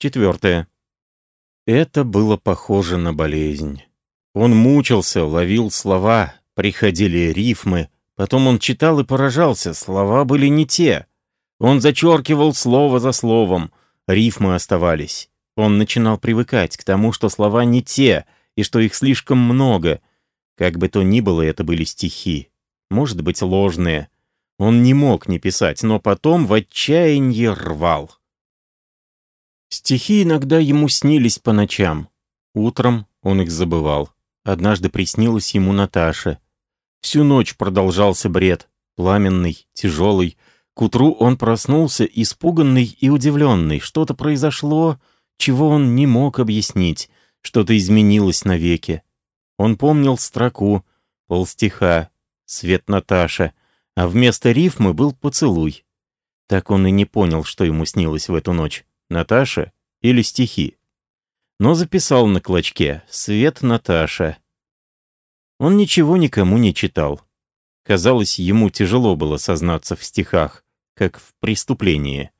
Четвертое. Это было похоже на болезнь. Он мучился, ловил слова, приходили рифмы, потом он читал и поражался, слова были не те. Он зачеркивал слово за словом, рифмы оставались. Он начинал привыкать к тому, что слова не те, и что их слишком много. Как бы то ни было, это были стихи. Может быть, ложные. Он не мог не писать, но потом в отчаянии рвал. Стихи иногда ему снились по ночам. Утром он их забывал. Однажды приснилась ему Наташа. Всю ночь продолжался бред, пламенный, тяжелый. К утру он проснулся, испуганный и удивленный. Что-то произошло, чего он не мог объяснить. Что-то изменилось навеки. Он помнил строку, полстиха, свет Наташа, а вместо рифмы был поцелуй. Так он и не понял, что ему снилось в эту ночь. Наташа или стихи. Но записал на клочке «Свет Наташа». Он ничего никому не читал. Казалось, ему тяжело было сознаться в стихах, как в преступлении.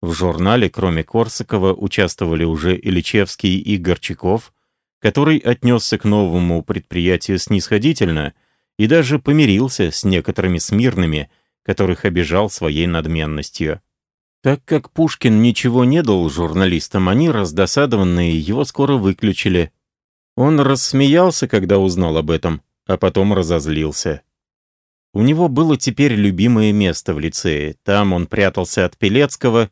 В журнале, кроме Корсакова, участвовали уже Ильичевский и Горчаков, который отнесся к новому предприятию снисходительно и даже помирился с некоторыми смирными, которых обижал своей надменностью. Так как Пушкин ничего не дал журналистам, они, раздосадованные, его скоро выключили. Он рассмеялся, когда узнал об этом, а потом разозлился. У него было теперь любимое место в лицее. Там он прятался от Пелецкого,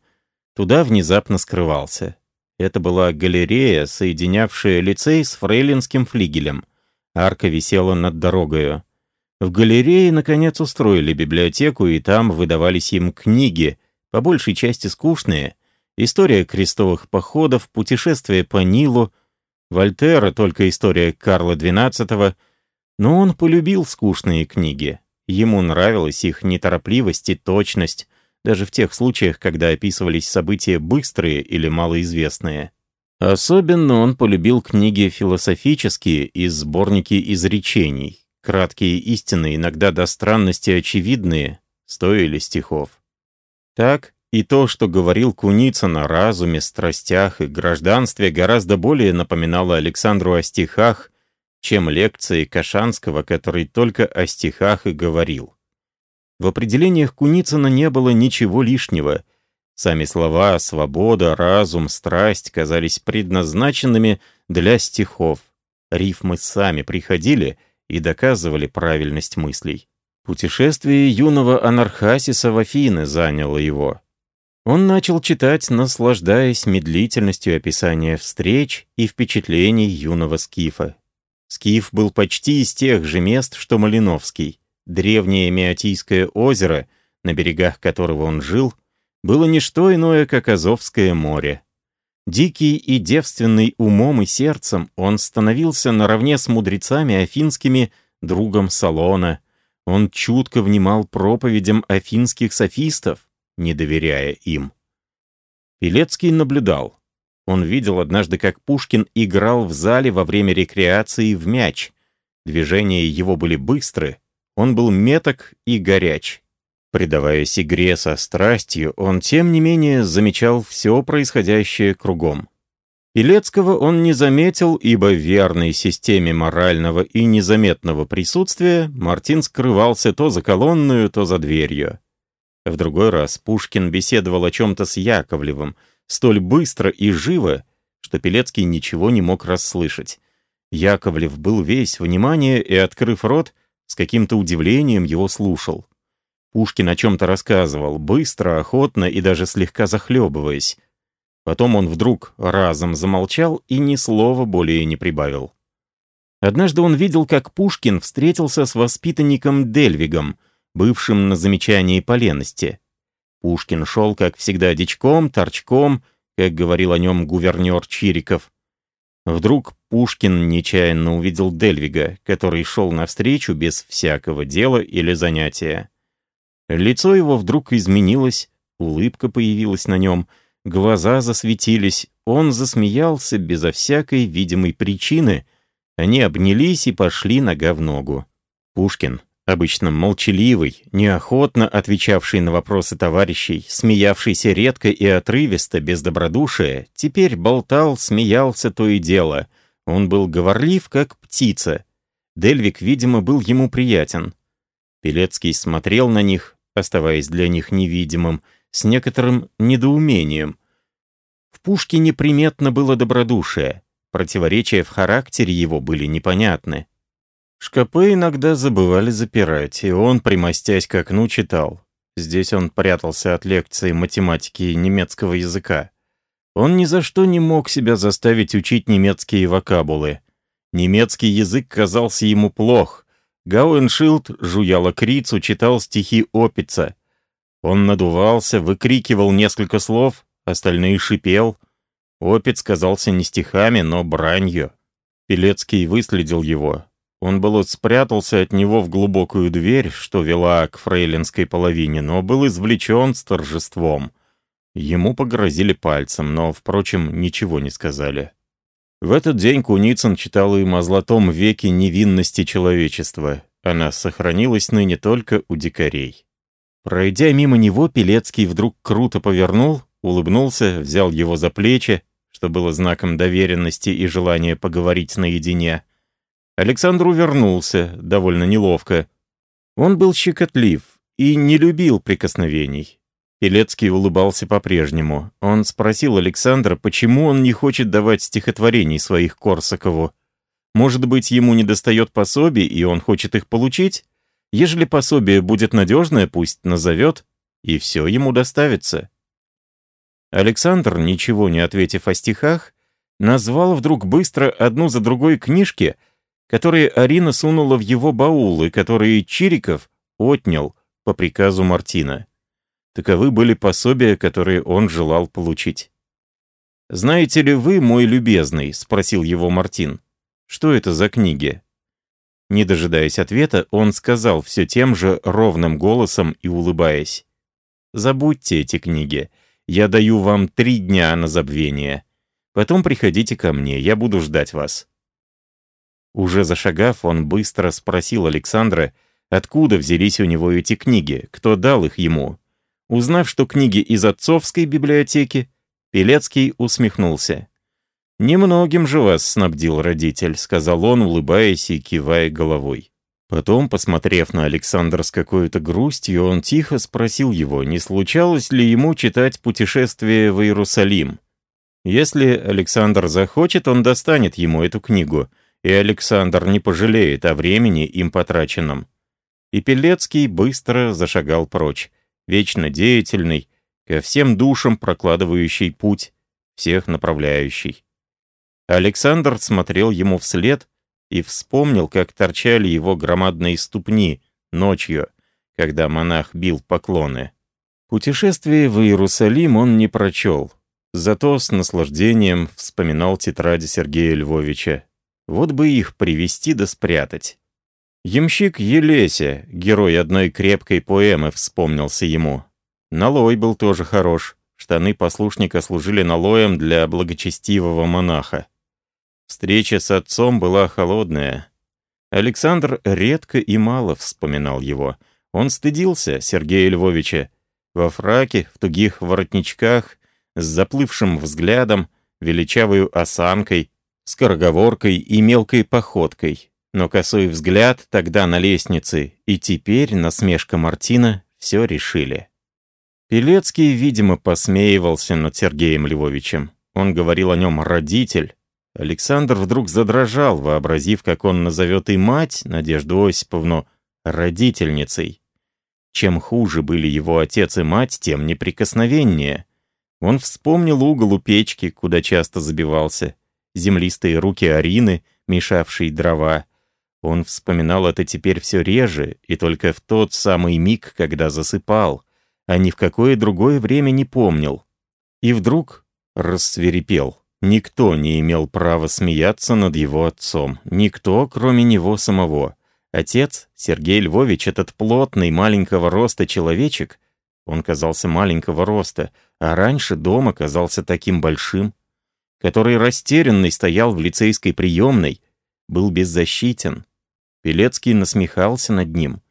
туда внезапно скрывался. Это была галерея, соединявшая лицей с фрейлинским флигелем. Арка висела над дорогою. В галерее, наконец, устроили библиотеку, и там выдавались им книги, по большей части скучные, история крестовых походов, путешествие по Нилу, Вольтера только история Карла XII, но он полюбил скучные книги. Ему нравилась их неторопливость и точность, даже в тех случаях, когда описывались события быстрые или малоизвестные. Особенно он полюбил книги философические и сборники изречений. Краткие истины, иногда до странности очевидные, стоили стихов. Так и то, что говорил Куницын о разуме, страстях и гражданстве, гораздо более напоминало Александру о стихах, чем лекции Кашанского, который только о стихах и говорил. В определениях Куницына не было ничего лишнего. Сами слова «свобода», «разум», «страсть» казались предназначенными для стихов. Рифмы сами приходили и доказывали правильность мыслей. Путешествие юного Анархасиса в Афины заняло его. Он начал читать, наслаждаясь медлительностью описания встреч и впечатлений юного Скифа. Скиф был почти из тех же мест, что Малиновский. Древнее Меотийское озеро, на берегах которого он жил, было не что иное, как Азовское море. Дикий и девственный умом и сердцем, он становился наравне с мудрецами афинскими другом Салона, он чутко внимал проповедям афинских софистов, не доверяя им. Пелецкий наблюдал. Он видел однажды, как Пушкин играл в зале во время рекреации в мяч. Движения его были быстры, он был меток и горяч. Предаваясь игре со страстью, он, тем не менее, замечал все происходящее кругом. Пелецкого он не заметил, ибо в верной системе морального и незаметного присутствия Мартин скрывался то за колонную, то за дверью. В другой раз Пушкин беседовал о чем-то с Яковлевым, столь быстро и живо, что Пелецкий ничего не мог расслышать. Яковлев был весь внимание и, открыв рот, с каким-то удивлением его слушал. Пушкин о чем-то рассказывал, быстро, охотно и даже слегка захлебываясь. Потом он вдруг разом замолчал и ни слова более не прибавил. Однажды он видел, как Пушкин встретился с воспитанником Дельвигом, бывшим на замечании по лености. Пушкин шел, как всегда, дичком, торчком, как говорил о нем гувернер Чириков. Вдруг Пушкин нечаянно увидел Дельвига, который шел навстречу без всякого дела или занятия. Лицо его вдруг изменилось, улыбка появилась на нем — Глаза засветились, он засмеялся безо всякой видимой причины. Они обнялись и пошли нога в ногу. Пушкин, обычно молчаливый, неохотно отвечавший на вопросы товарищей, смеявшийся редко и отрывисто, без добродушия, теперь болтал, смеялся то и дело. Он был говорлив, как птица. Дельвик, видимо, был ему приятен. Пелецкий смотрел на них, оставаясь для них невидимым, с некоторым недоумением. В Пушке неприметно было добродушие, противоречия в характере его были непонятны. Шкапы иногда забывали запирать, и он, примостясь к окну, читал. Здесь он прятался от лекции математики и немецкого языка. Он ни за что не мог себя заставить учить немецкие вокабулы. Немецкий язык казался ему плох. Гауэншилд жуял крицу, читал стихи Опица. Он надувался, выкрикивал несколько слов, остальные шипел. Опиц казался не стихами, но бранью. Пелецкий выследил его. Он было спрятался от него в глубокую дверь, что вела к фрейлинской половине, но был извлечен с торжеством. Ему погрозили пальцем, но, впрочем, ничего не сказали. В этот день Куницын читал им о золотом веке невинности человечества. Она сохранилась ныне только у дикарей. Пройдя мимо него, Пелецкий вдруг круто повернул, улыбнулся, взял его за плечи, что было знаком доверенности и желания поговорить наедине, Александр увернулся, довольно неловко. Он был щекотлив и не любил прикосновений. Пелецкий улыбался по-прежнему. Он спросил Александра, почему он не хочет давать стихотворений своих Корсакову. Может быть, ему недостает пособий, и он хочет их получить? Ежели пособие будет надежное, пусть назовет, и все ему доставится. Александр, ничего не ответив о стихах, назвал вдруг быстро одну за другой книжки — которые Арина сунула в его баул и которые Чириков отнял по приказу Мартина. Таковы были пособия, которые он желал получить. «Знаете ли вы, мой любезный?» — спросил его Мартин. «Что это за книги?» Не дожидаясь ответа, он сказал все тем же ровным голосом и улыбаясь. «Забудьте эти книги. Я даю вам три дня на забвение. Потом приходите ко мне, я буду ждать вас». Уже зашагав, он быстро спросил Александра, откуда взялись у него эти книги, кто дал их ему. Узнав, что книги из отцовской библиотеки, Пелецкий усмехнулся. «Немногим же вас снабдил родитель», — сказал он, улыбаясь и кивая головой. Потом, посмотрев на Александра с какой-то грустью, он тихо спросил его, не случалось ли ему читать «Путешествие в Иерусалим». Если Александр захочет, он достанет ему эту книгу — и Александр не пожалеет о времени им потраченном. И Пелецкий быстро зашагал прочь, вечно деятельный, ко всем душам прокладывающий путь, всех направляющий. Александр смотрел ему вслед и вспомнил, как торчали его громадные ступни ночью, когда монах бил поклоны. Путешествие в Иерусалим он не прочел, зато с наслаждением вспоминал тетради Сергея Львовича, вот бы их привести да спрятать. Ямщик Елеся, герой одной крепкой поэмы, вспомнился ему. Налой был тоже хорош. Штаны послушника служили налоем для благочестивого монаха. Встреча с отцом была холодная. Александр редко и мало вспоминал его. Он стыдился Сергея Львовича. Во фраке, в тугих воротничках, с заплывшим взглядом, величавою осанкой, скороговоркой и мелкой походкой, но косой взгляд тогда на лестнице и теперь насмешка Мартина все решили. Пелецкий, видимо, посмеивался над Сергеем Львовичем. Он говорил о нем «родитель». Александр вдруг задрожал, вообразив, как он назовет и мать, Надежду Осиповну, родительницей. Чем хуже были его отец и мать, тем неприкосновеннее. Он вспомнил угол у печки, куда часто забивался, землистые руки Арины, мешавшие дрова. Он вспоминал это теперь все реже, и только в тот самый миг, когда засыпал, а ни в какое другое время не помнил. И вдруг рассверепел. Никто не имел права смеяться над его отцом. Никто, кроме него самого. Отец, Сергей Львович, этот плотный, маленького роста человечек, он казался маленького роста, а раньше дома казался таким большим, который растерянный стоял в лицейской приемной, был беззащитен. Пелецкий насмехался над ним.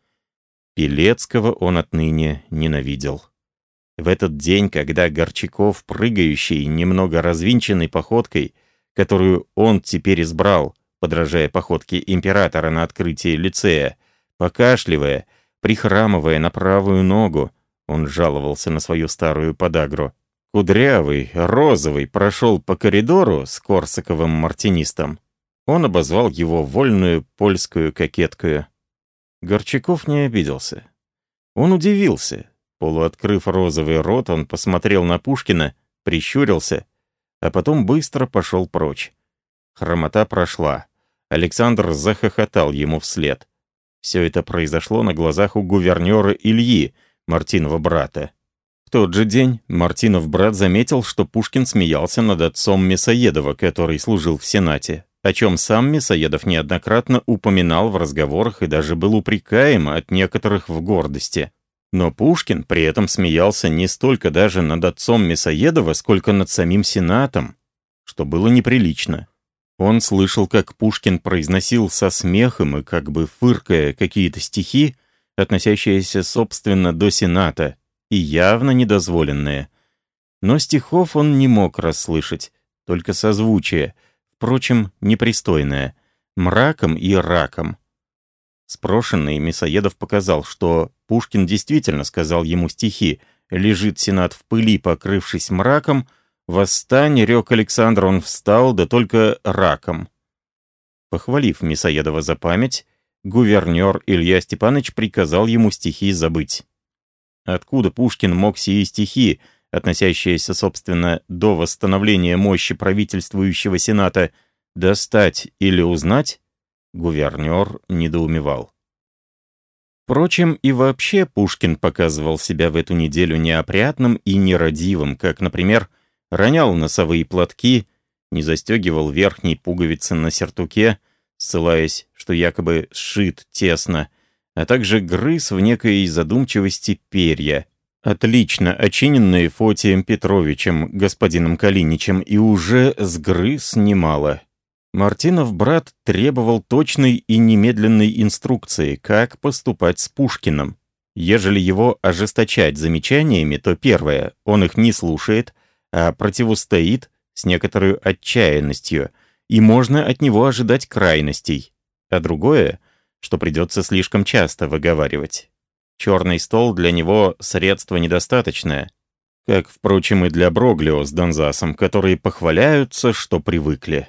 Пелецкого он отныне ненавидел. В этот день, когда Горчаков, прыгающий, немного развинченной походкой, которую он теперь избрал, подражая походке императора на открытии лицея, покашливая, прихрамывая на правую ногу, он жаловался на свою старую подагру. Кудрявый, розовый, прошел по коридору с корсаковым мартинистом. Он обозвал его вольную польскую кокеткую. Горчаков не обиделся. Он удивился. Полуоткрыв розовый рот, он посмотрел на Пушкина, прищурился, а потом быстро пошел прочь. Хромота прошла. Александр захохотал ему вслед. Все это произошло на глазах у гувернера Ильи, Мартинова брата. Тот же день Мартинов брат заметил, что Пушкин смеялся над отцом Мясоедова, который служил в Сенате, о чем сам Мясоедов неоднократно упоминал в разговорах и даже был упрекаем от некоторых в гордости. Но Пушкин при этом смеялся не столько даже над отцом Мясоедова, сколько над самим Сенатом, что было неприлично. Он слышал, как Пушкин произносил со смехом и как бы фыркая какие-то стихи, относящиеся, собственно, до Сената, и явно недозволенные. Но стихов он не мог расслышать, только созвучие, впрочем, непристойное, мраком и раком. Спрошенный Мясоедов показал, что Пушкин действительно сказал ему стихи «Лежит Сенат в пыли, покрывшись мраком», «Восстань», — рек Александр, он встал, да только раком. Похвалив Мясоедова за память, гувернер Илья Степанович приказал ему стихи забыть. Откуда Пушкин мог сии стихи, относящиеся, собственно, до восстановления мощи правительствующего Сената, достать или узнать, гувернер недоумевал. Впрочем, и вообще Пушкин показывал себя в эту неделю неопрятным и нерадивым, как, например, ронял носовые платки, не застегивал верхней пуговицы на сертуке, ссылаясь, что якобы сшит тесно, а также грыз в некой задумчивости перья, отлично очиненные Фотием Петровичем, господином Калиничем, и уже сгрыз немало. Мартинов брат требовал точной и немедленной инструкции, как поступать с Пушкиным. Ежели его ожесточать замечаниями, то первое, он их не слушает, а противостоит с некоторой отчаянностью, и можно от него ожидать крайностей. А другое, что придется слишком часто выговаривать. Черный стол для него средство недостаточное, как, впрочем, и для Броглио с Донзасом, которые похваляются, что привыкли.